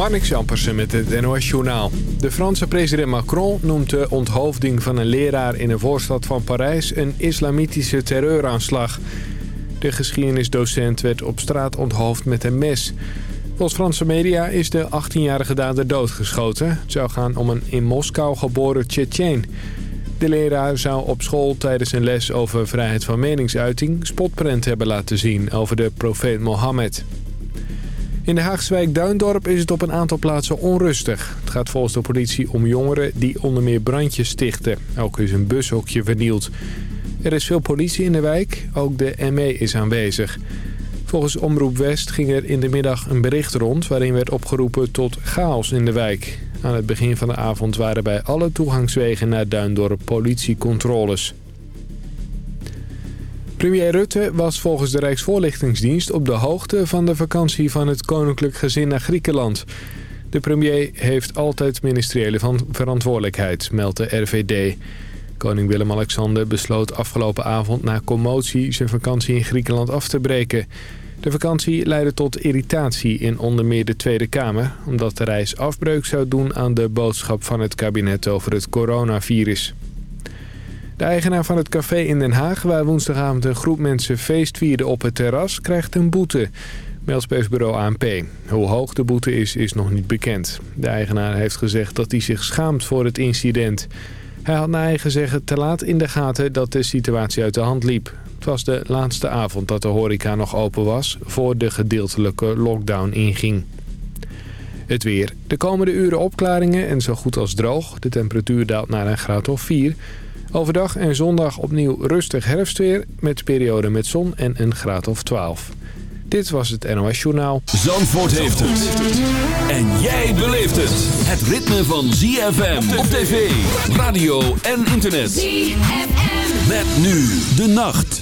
Marnix Jampersen met het NOS Journaal. De Franse president Macron noemt de onthoofding van een leraar in een voorstad van Parijs een islamitische terreuraanslag. De geschiedenisdocent werd op straat onthoofd met een mes. Volgens Franse media is de 18-jarige dader doodgeschoten. Het zou gaan om een in Moskou geboren Tsjetsjen. De leraar zou op school tijdens een les over vrijheid van meningsuiting... spotprent hebben laten zien over de profeet Mohammed. In de Haagse wijk Duindorp is het op een aantal plaatsen onrustig. Het gaat volgens de politie om jongeren die onder meer brandjes stichten. Ook is een bushokje vernield. Er is veel politie in de wijk, ook de ME is aanwezig. Volgens Omroep West ging er in de middag een bericht rond... waarin werd opgeroepen tot chaos in de wijk. Aan het begin van de avond waren bij alle toegangswegen naar Duindorp politiecontroles. Premier Rutte was volgens de Rijksvoorlichtingsdienst op de hoogte van de vakantie van het koninklijk gezin naar Griekenland. De premier heeft altijd ministeriële verantwoordelijkheid, meldt de RVD. Koning Willem-Alexander besloot afgelopen avond na commotie zijn vakantie in Griekenland af te breken. De vakantie leidde tot irritatie in onder meer de Tweede Kamer... omdat de reis afbreuk zou doen aan de boodschap van het kabinet over het coronavirus. De eigenaar van het café in Den Haag, waar woensdagavond een groep mensen feest vierde op het terras, krijgt een boete. Meldspeelsbureau ANP. Hoe hoog de boete is, is nog niet bekend. De eigenaar heeft gezegd dat hij zich schaamt voor het incident. Hij had naar eigen zeggen te laat in de gaten dat de situatie uit de hand liep. Het was de laatste avond dat de horeca nog open was... voor de gedeeltelijke lockdown inging. Het weer. De komende uren opklaringen en zo goed als droog. De temperatuur daalt naar een graad of 4. Overdag en zondag opnieuw rustig herfstweer... met perioden met zon en een graad of 12. Dit was het NOS Journaal. Zandvoort heeft het. En jij beleeft het. Het ritme van ZFM op tv, radio en internet. ZFM. Met nu de nacht.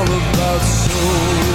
All about soul.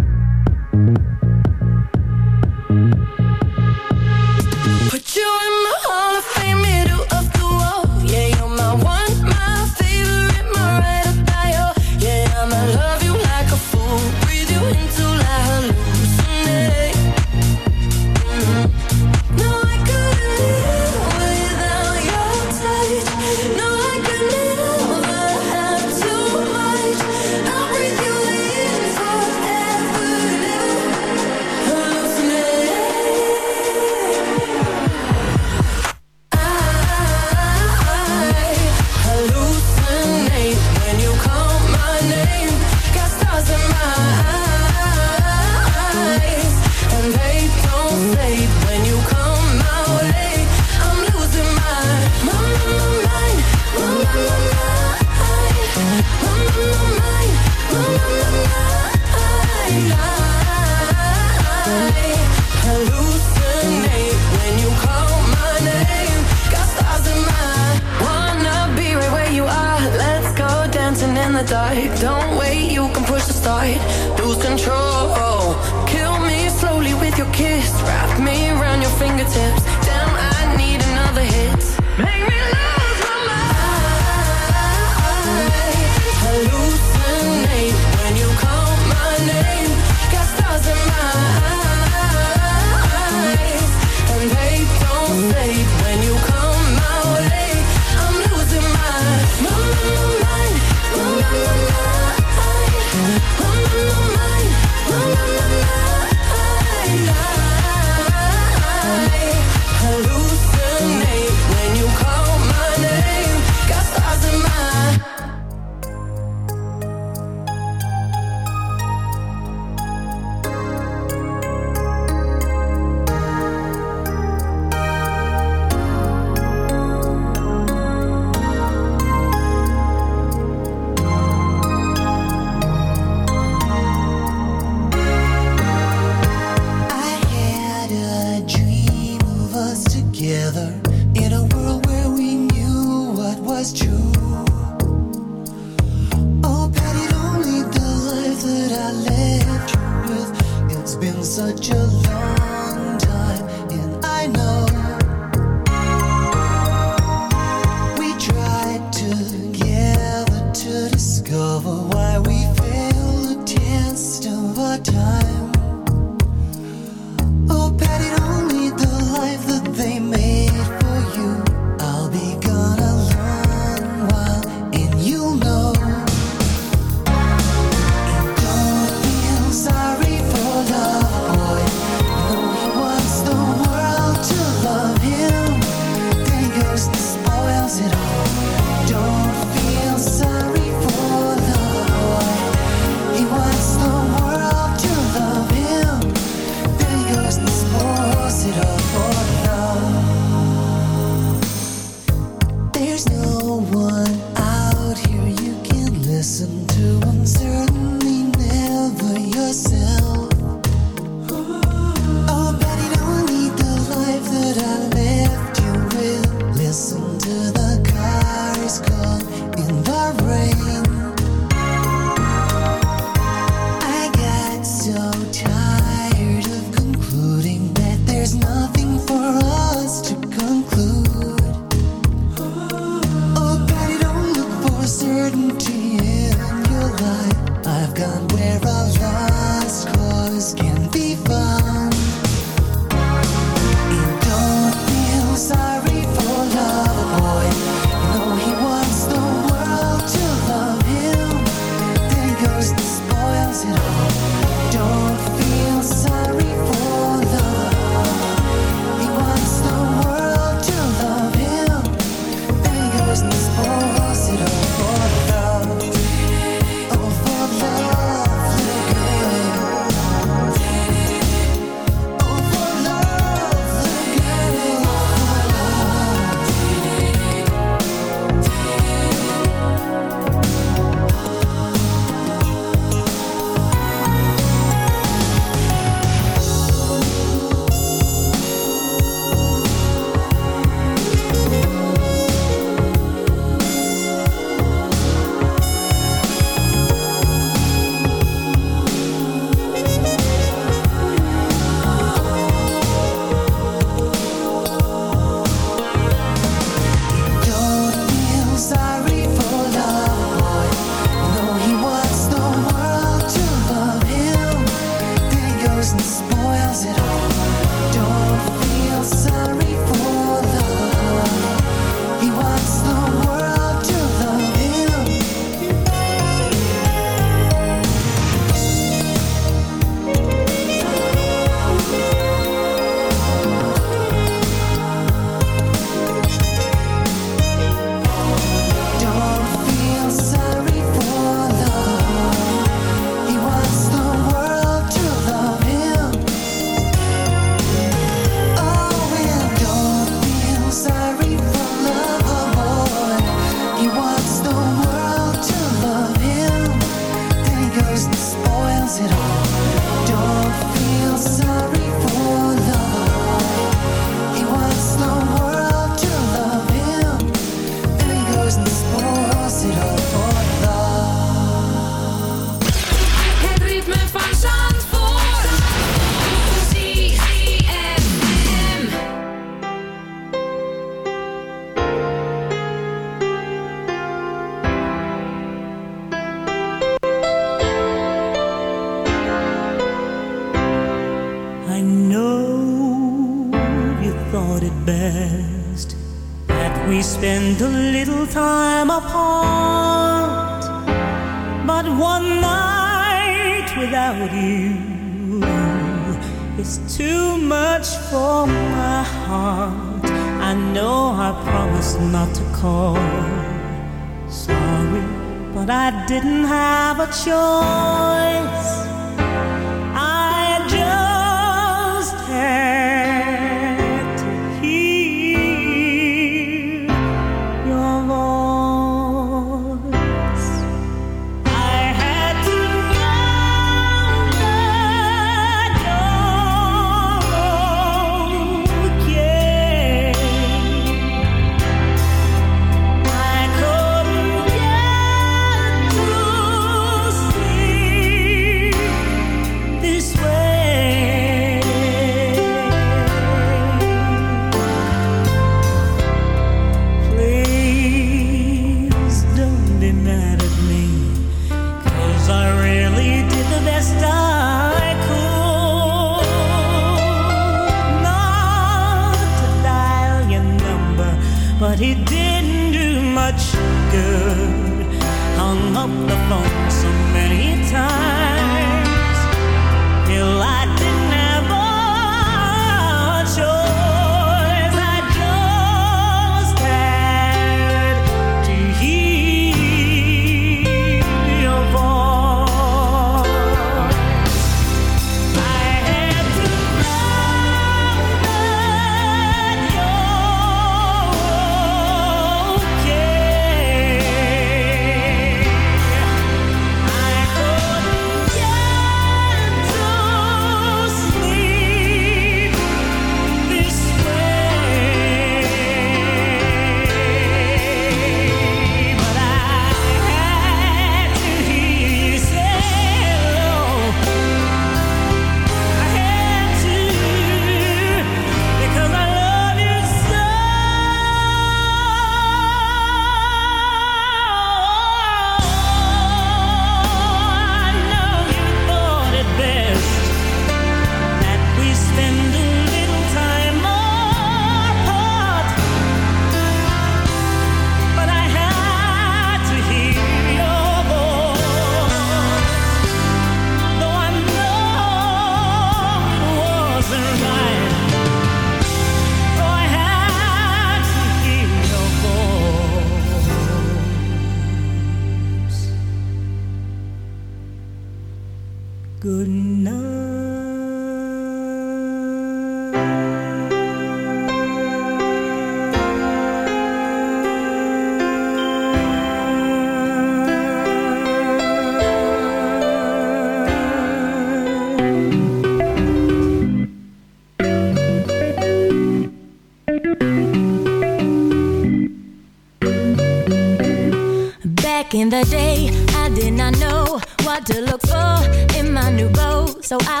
So I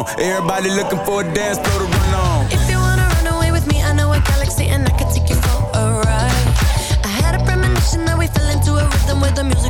on. Everybody looking for a dance floor to run on. If you wanna run away with me, I know a galaxy and I can take you for a ride. I had a premonition that we fell into a rhythm where the music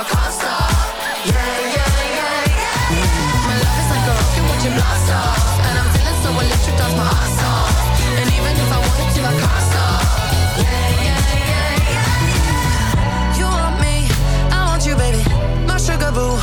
My love is like a rocket, watch it blast off. And I'm my. And even if I wanted to, I. Yeah, yeah, yeah, yeah. You want me, I want you, baby. My sugar boo,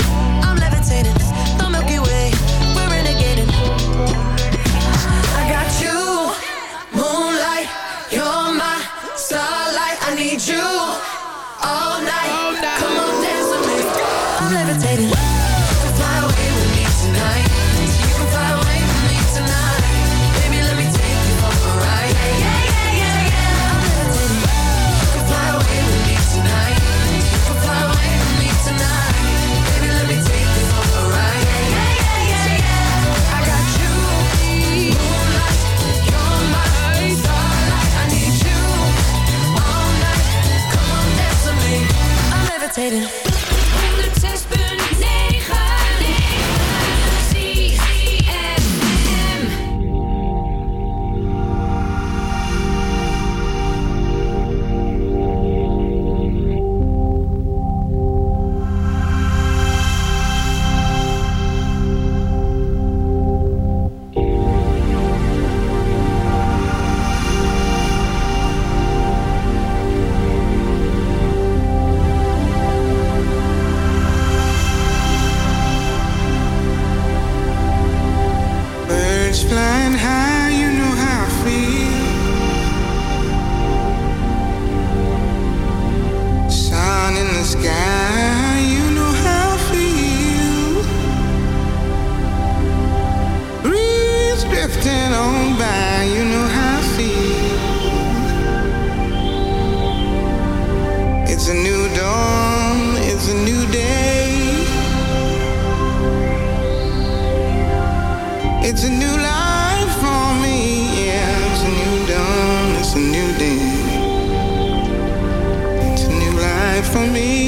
me.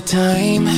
time.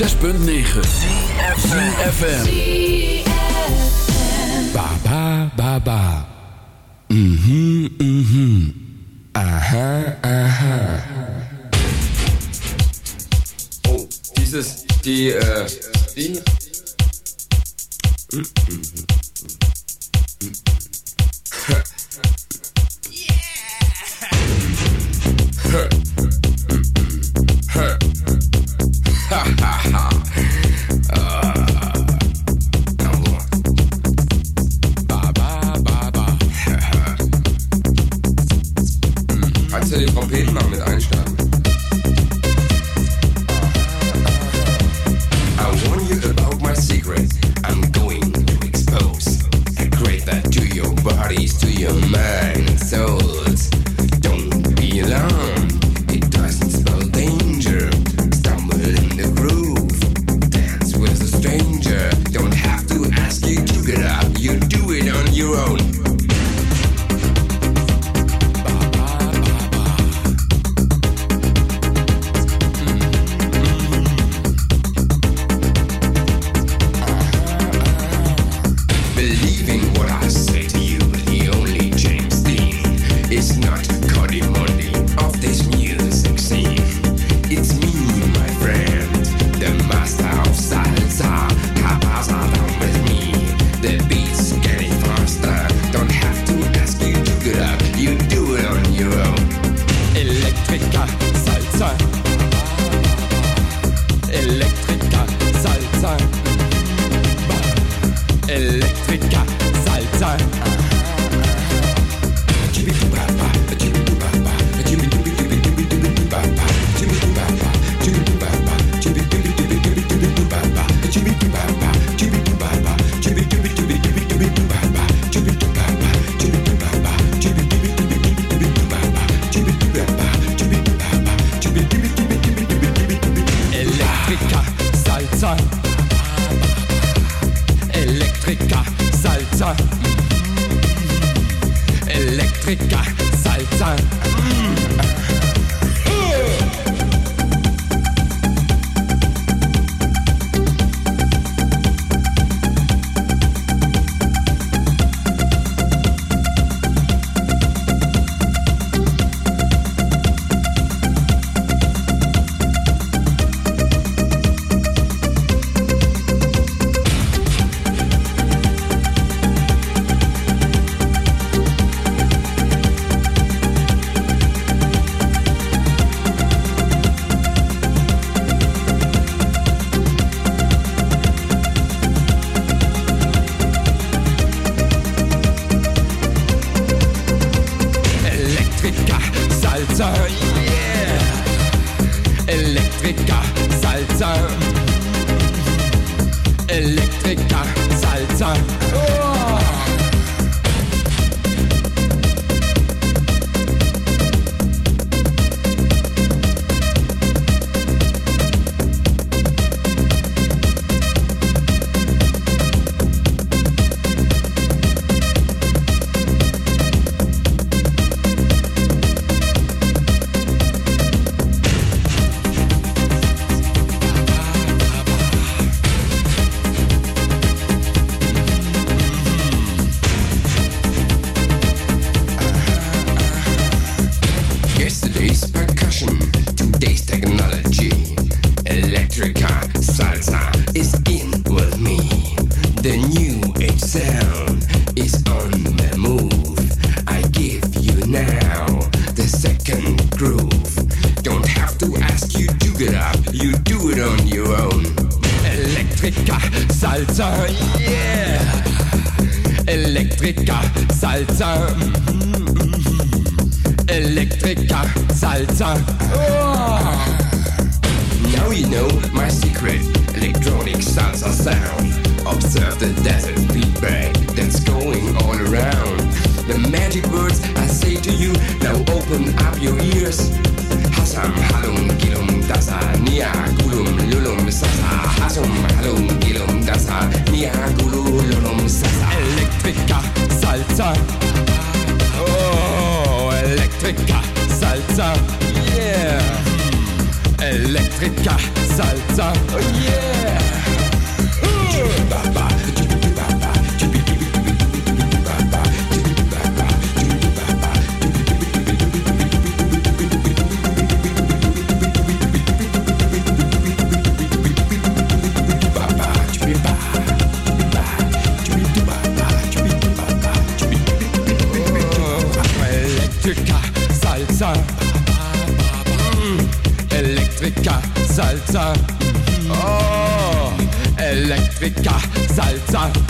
106.9 ZFM Ba ba ba ba. Mhm mhm. Aha aha. bodies to your mind. Magic words I say to you, now open up your ears. Hasam halum gilum dasa nia gulum lulum sasa. Hasum halum gilum dasa nia gulum lulum sasa. Electrica salsa. Oh, Electrica salsa. Yeah. Electrica salsa. Oh, yeah. Electrica salsa. Oh, Electrica salsa.